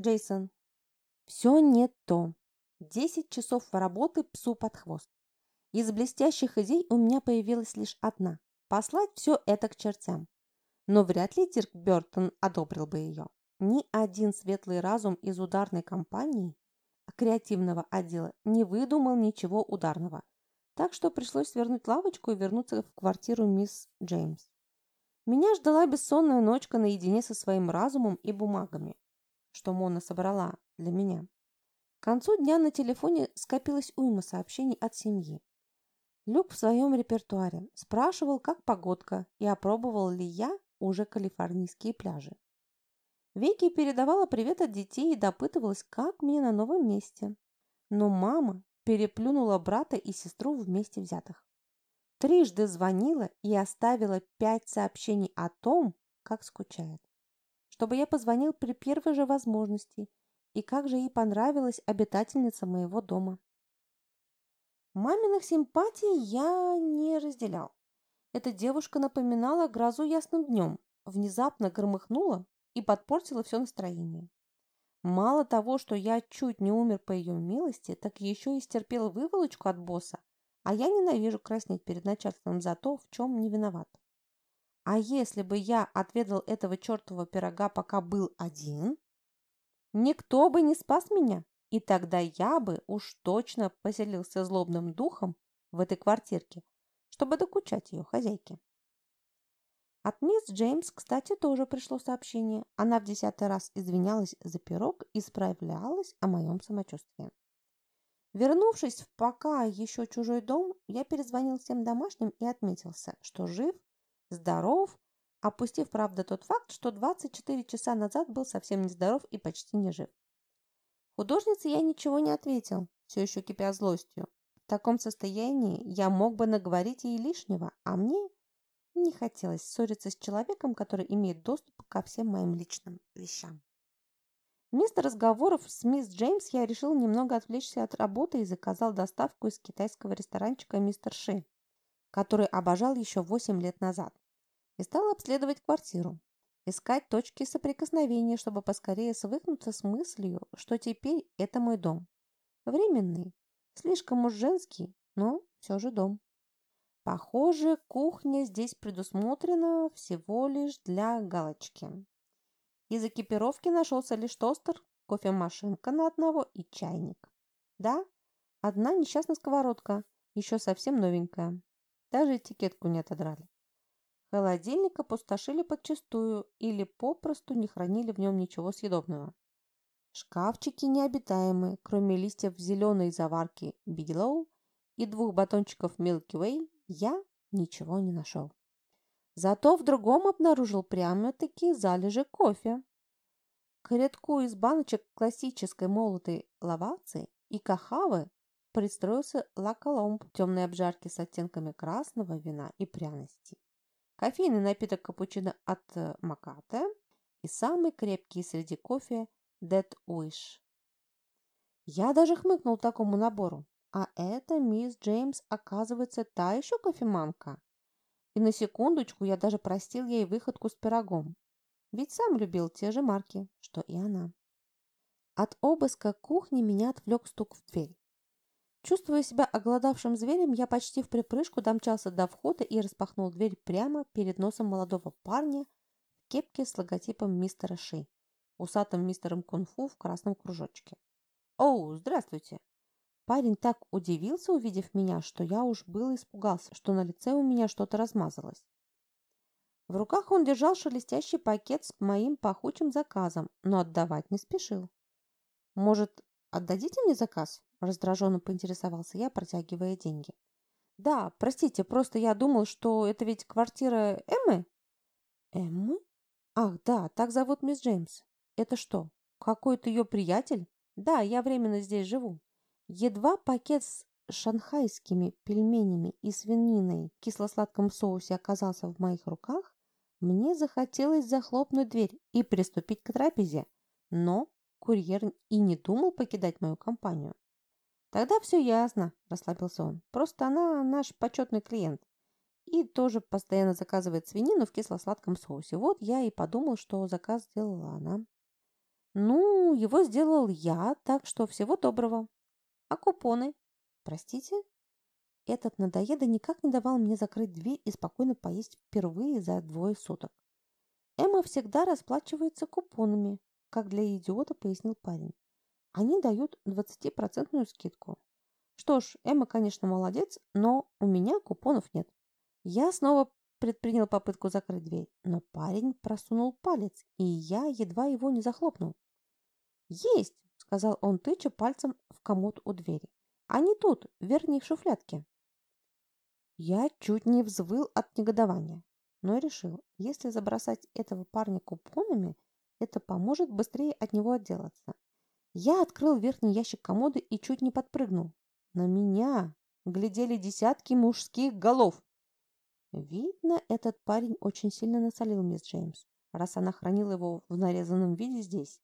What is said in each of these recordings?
Джейсон. Все не то. Десять часов работы псу под хвост. Из блестящих идей у меня появилась лишь одна – послать все это к чертям. Но вряд ли Дирк Бертон одобрил бы ее. Ни один светлый разум из ударной компании, креативного отдела, не выдумал ничего ударного. Так что пришлось свернуть лавочку и вернуться в квартиру мисс Джеймс. Меня ждала бессонная ночка наедине со своим разумом и бумагами, что Мона собрала для меня. К концу дня на телефоне скопилось уйма сообщений от семьи. Люк в своем репертуаре спрашивал, как погодка и опробовал ли я уже калифорнийские пляжи. Вики передавала привет от детей и допытывалась, как мне на новом месте. Но мама переплюнула брата и сестру вместе взятых. Трижды звонила и оставила пять сообщений о том, как скучает. Чтобы я позвонил при первой же возможности и как же ей понравилась обитательница моего дома. Маминых симпатий я не разделял. Эта девушка напоминала грозу ясным днем, внезапно громыхнула и подпортила все настроение. Мало того, что я чуть не умер по ее милости, так еще и стерпел выволочку от босса, а я ненавижу краснеть перед начальством за то, в чем не виноват. А если бы я отведал этого чертового пирога, пока был один, Никто бы не спас меня, и тогда я бы уж точно поселился злобным духом в этой квартирке, чтобы докучать ее хозяйке. От мисс Джеймс, кстати, тоже пришло сообщение. Она в десятый раз извинялась за пирог и справлялась о моем самочувствии. Вернувшись в пока еще чужой дом, я перезвонил всем домашним и отметился, что жив, здоров опустив, правда, тот факт, что 24 часа назад был совсем нездоров и почти не жив. Художнице я ничего не ответил, все еще кипя злостью. В таком состоянии я мог бы наговорить ей лишнего, а мне не хотелось ссориться с человеком, который имеет доступ ко всем моим личным вещам. Вместо разговоров с мисс Джеймс я решил немного отвлечься от работы и заказал доставку из китайского ресторанчика «Мистер Ши», который обожал еще 8 лет назад и стал обследовать квартиру, искать точки соприкосновения, чтобы поскорее свыкнуться с мыслью, что теперь это мой дом. Временный, слишком уж женский, но все же дом. Похоже, кухня здесь предусмотрена всего лишь для галочки. Из экипировки нашелся лишь тостер, кофемашинка на одного и чайник. Да, одна несчастная сковородка, еще совсем новенькая. Даже этикетку не отодрали. Холодильник опустошили подчистую или попросту не хранили в нем ничего съедобного. Шкафчики необитаемы, кроме листьев зеленой заварки Bigelow и двух батончиков Milky Way, я ничего не нашел. Зато в другом обнаружил прямо-таки залежи кофе. К из баночек классической молотой лавации и кахавы пристроился лаколомб темной обжарки с оттенками красного вина и пряностей кофейный напиток капучино от э, Макате и самый крепкий среди кофе Dead Wish. Я даже хмыкнул такому набору. А это мисс Джеймс, оказывается, та еще кофеманка. И на секундочку я даже простил ей выходку с пирогом. Ведь сам любил те же марки, что и она. От обыска кухни меня отвлек стук в дверь. Чувствуя себя оголодавшим зверем, я почти в припрыжку домчался до входа и распахнул дверь прямо перед носом молодого парня в кепке с логотипом мистера Ши, усатым мистером кунг-фу в красном кружочке. «Оу, здравствуйте!» Парень так удивился, увидев меня, что я уж было испугался, что на лице у меня что-то размазалось. В руках он держал шелестящий пакет с моим пахучим заказом, но отдавать не спешил. «Может, отдадите мне заказ?» Раздраженно поинтересовался я, протягивая деньги. «Да, простите, просто я думал, что это ведь квартира Эммы?» «Эммы? Ах, да, так зовут мисс Джеймс. Это что, какой-то ее приятель? Да, я временно здесь живу. Едва пакет с шанхайскими пельменями и свининой в кисло-сладком соусе оказался в моих руках, мне захотелось захлопнуть дверь и приступить к трапезе. Но курьер и не думал покидать мою компанию. «Тогда все ясно», – расслабился он. «Просто она наш почетный клиент. И тоже постоянно заказывает свинину в кисло-сладком соусе. Вот я и подумал, что заказ сделала она». «Ну, его сделал я, так что всего доброго. А купоны? Простите? Этот надоеда никак не давал мне закрыть дверь и спокойно поесть впервые за двое суток. Эмма всегда расплачивается купонами, как для идиота пояснил парень. Они дают 20% скидку. Что ж, Эмма, конечно, молодец, но у меня купонов нет. Я снова предпринял попытку закрыть дверь, но парень просунул палец, и я едва его не захлопнул. «Есть!» — сказал он, тыча пальцем в комод у двери. «Они тут, в шуфлядке». Я чуть не взвыл от негодования, но решил, если забросать этого парня купонами, это поможет быстрее от него отделаться. Я открыл верхний ящик комода и чуть не подпрыгнул. На меня глядели десятки мужских голов. Видно, этот парень очень сильно насолил мисс Джеймс, раз она хранила его в нарезанном виде здесь.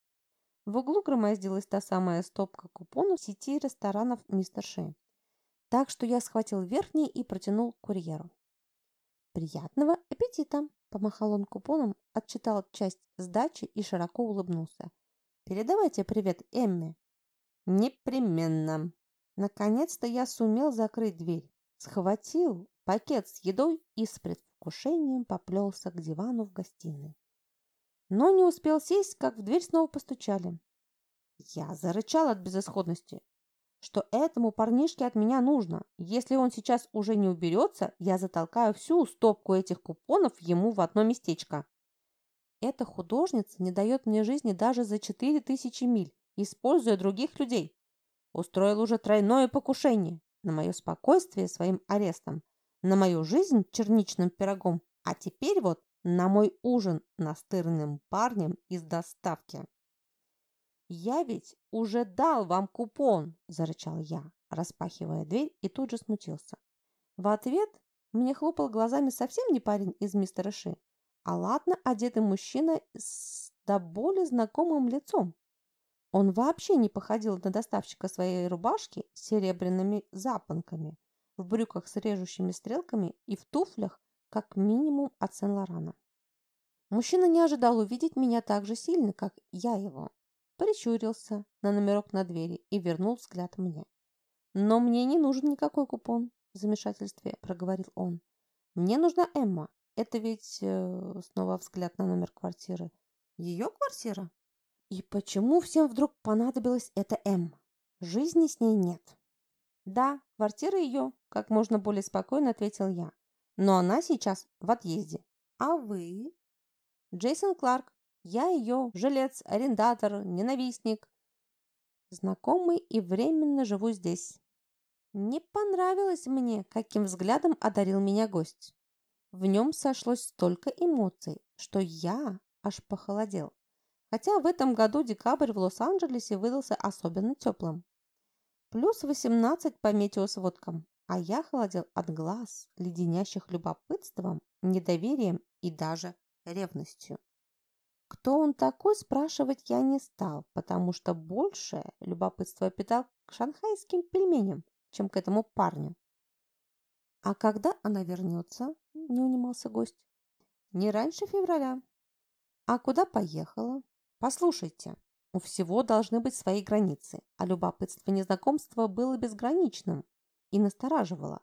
В углу громоздилась та самая стопка купонов сети ресторанов «Мистер Ши». Так что я схватил верхний и протянул курьеру. «Приятного аппетита!» – помахал он купоном, отчитал часть сдачи и широко улыбнулся. «Передавайте привет Эмме!» «Непременно!» Наконец-то я сумел закрыть дверь. Схватил пакет с едой и с предвкушением поплелся к дивану в гостиной. Но не успел сесть, как в дверь снова постучали. Я зарычал от безысходности, что этому парнишке от меня нужно. Если он сейчас уже не уберется, я затолкаю всю стопку этих купонов ему в одно местечко. Эта художница не дает мне жизни даже за четыре тысячи миль, используя других людей. Устроил уже тройное покушение на мое спокойствие своим арестом на мою жизнь черничным пирогом, а теперь вот на мой ужин настырным парнем из доставки. «Я ведь уже дал вам купон!» – зарычал я, распахивая дверь и тут же смутился. В ответ мне хлопал глазами совсем не парень из мистера Ши, а ладно одетый мужчина с до боли знакомым лицом. Он вообще не походил на доставщика своей рубашки с серебряными запонками, в брюках с режущими стрелками и в туфлях, как минимум от Сен-Лорана. Мужчина не ожидал увидеть меня так же сильно, как я его. Прищурился на номерок на двери и вернул взгляд мне. «Но мне не нужен никакой купон», – в замешательстве проговорил он. «Мне нужна Эмма. Это ведь...» э, Снова взгляд на номер квартиры. «Ее квартира?» И почему всем вдруг понадобилась эта Эмма? Жизни с ней нет. Да, квартира ее, как можно более спокойно ответил я. Но она сейчас в отъезде. А вы? Джейсон Кларк. Я ее жилец, арендатор, ненавистник. Знакомый и временно живу здесь. Не понравилось мне, каким взглядом одарил меня гость. В нем сошлось столько эмоций, что я аж похолодел. Хотя в этом году декабрь в Лос-Анджелесе выдался особенно теплым. Плюс 18 по метеосводкам, а я холодел от глаз, леденящих любопытством, недоверием и даже ревностью. Кто он такой, спрашивать я не стал, потому что больше любопытство питал к шанхайским пельменям, чем к этому парню. «А когда она вернется?» – не унимался гость. «Не раньше февраля». «А куда поехала?» «Послушайте, у всего должны быть свои границы, а любопытство незнакомства было безграничным и настораживало.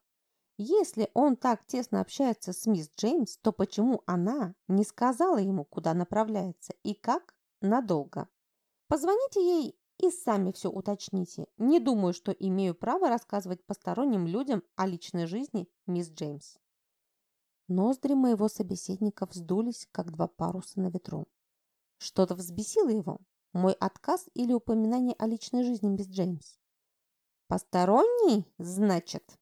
Если он так тесно общается с мисс Джеймс, то почему она не сказала ему, куда направляется и как надолго? Позвоните ей и сами все уточните. Не думаю, что имею право рассказывать посторонним людям о личной жизни мисс Джеймс. Ноздри моего собеседника вздулись, как два паруса на ветру. Что-то взбесило его, мой отказ или упоминание о личной жизни мисс Джеймс? Посторонний, значит?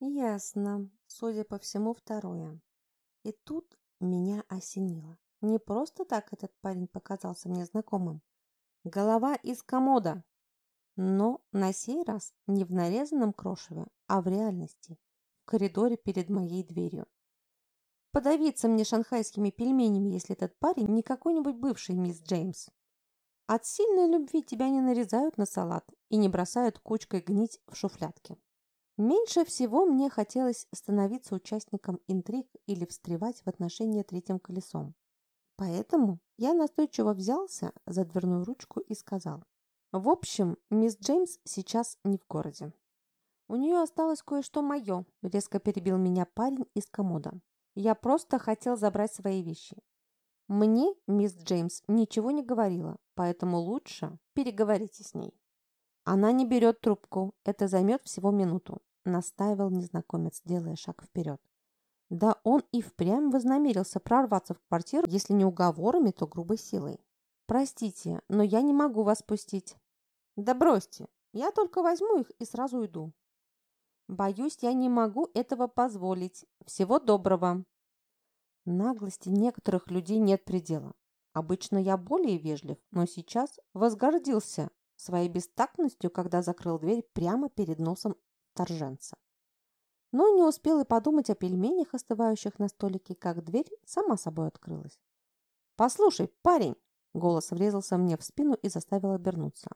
Ясно. Судя по всему, второе. И тут меня осенило. Не просто так этот парень показался мне знакомым. Голова из комода. Но на сей раз не в нарезанном крошеве, а в реальности. В коридоре перед моей дверью. Подавиться мне шанхайскими пельменями, если этот парень не какой-нибудь бывший мисс Джеймс. От сильной любви тебя не нарезают на салат и не бросают кучкой гнить в шуфлядке. Меньше всего мне хотелось становиться участником интриг или встревать в отношения третьим колесом. Поэтому Я настойчиво взялся за дверную ручку и сказал. В общем, мисс Джеймс сейчас не в городе. У нее осталось кое-что мое, резко перебил меня парень из комода. Я просто хотел забрать свои вещи. Мне мисс Джеймс ничего не говорила, поэтому лучше переговорите с ней. Она не берет трубку, это займет всего минуту, настаивал незнакомец, делая шаг вперед. Да он и впрямь вознамерился прорваться в квартиру, если не уговорами, то грубой силой. «Простите, но я не могу вас пустить». «Да бросьте, я только возьму их и сразу уйду». «Боюсь, я не могу этого позволить. Всего доброго». Наглости некоторых людей нет предела. Обычно я более вежлив, но сейчас возгордился своей бестактностью, когда закрыл дверь прямо перед носом торженца. Но не успел и подумать о пельменях, остывающих на столике, как дверь сама собой открылась. «Послушай, парень!» — голос врезался мне в спину и заставил обернуться.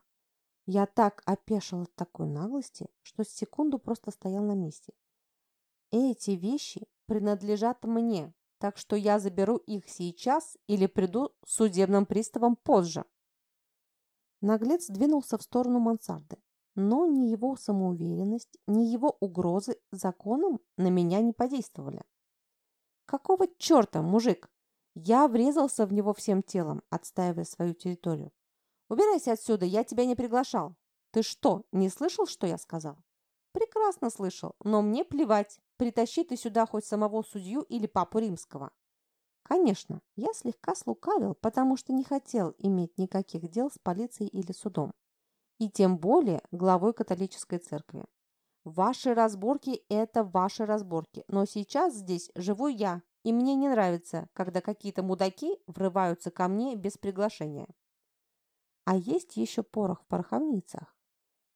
Я так опешил от такой наглости, что с секунду просто стоял на месте. Эти вещи принадлежат мне, так что я заберу их сейчас или приду с судебным приставом позже. Наглец двинулся в сторону мансарды, но ни его самоуверенность, ни его угрозы законом на меня не подействовали. Какого черта, мужик? Я врезался в него всем телом, отстаивая свою территорию. Убирайся отсюда, я тебя не приглашал. Ты что, не слышал, что я сказал? Прекрасно слышал, но мне плевать, притащи ты сюда хоть самого судью или папу римского. Конечно, я слегка слукавил, потому что не хотел иметь никаких дел с полицией или судом, и тем более главой католической церкви. Ваши разборки – это ваши разборки, но сейчас здесь живу я, и мне не нравится, когда какие-то мудаки врываются ко мне без приглашения. А есть еще порох в пороховницах.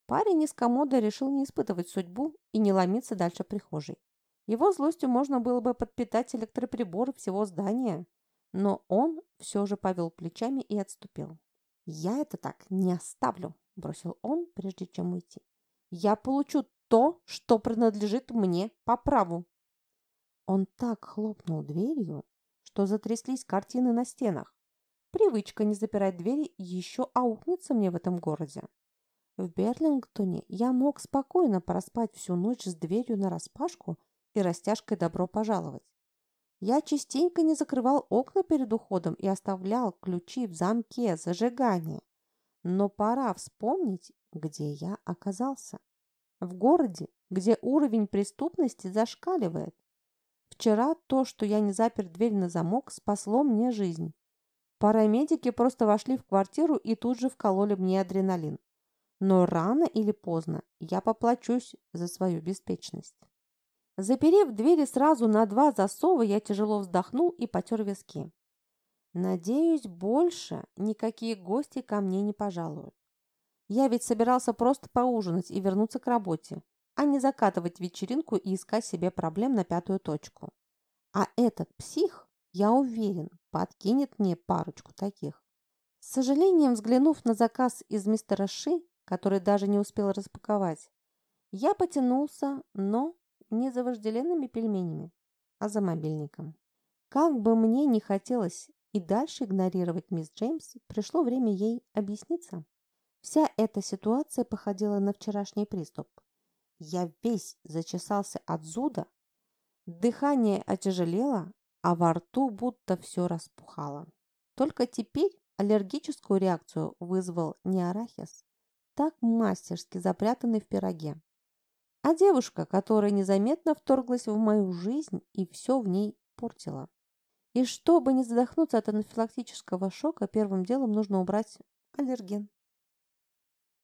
Парень из комода решил не испытывать судьбу и не ломиться дальше прихожей. Его злостью можно было бы подпитать электроприборы всего здания, но он все же повел плечами и отступил. «Я это так не оставлю», – бросил он, прежде чем уйти. «Я получу то, что принадлежит мне по праву». Он так хлопнул дверью, что затряслись картины на стенах. Привычка не запирать двери еще аукнется мне в этом городе. В Берлингтоне я мог спокойно проспать всю ночь с дверью нараспашку и растяжкой «добро пожаловать». Я частенько не закрывал окна перед уходом и оставлял ключи в замке зажигания. Но пора вспомнить, где я оказался. В городе, где уровень преступности зашкаливает. Вчера то, что я не запер дверь на замок, спасло мне жизнь. Парамедики просто вошли в квартиру и тут же вкололи мне адреналин. Но рано или поздно я поплачусь за свою беспечность. Заперев двери сразу на два засова, я тяжело вздохнул и потер виски. Надеюсь, больше никакие гости ко мне не пожалуют. Я ведь собирался просто поужинать и вернуться к работе, а не закатывать вечеринку и искать себе проблем на пятую точку. А этот псих, я уверен, подкинет мне парочку таких. С сожалением взглянув на заказ из мистера Ши, который даже не успел распаковать, я потянулся, но не за вожделенными пельменями, а за мобильником. Как бы мне не хотелось и дальше игнорировать мисс Джеймс, пришло время ей объясниться. Вся эта ситуация походила на вчерашний приступ. Я весь зачесался от зуда, дыхание отяжелело, а во рту будто все распухало. Только теперь аллергическую реакцию вызвал не арахис, так мастерски запрятанный в пироге, а девушка, которая незаметно вторглась в мою жизнь и все в ней портила. И чтобы не задохнуться от анафилактического шока, первым делом нужно убрать аллерген.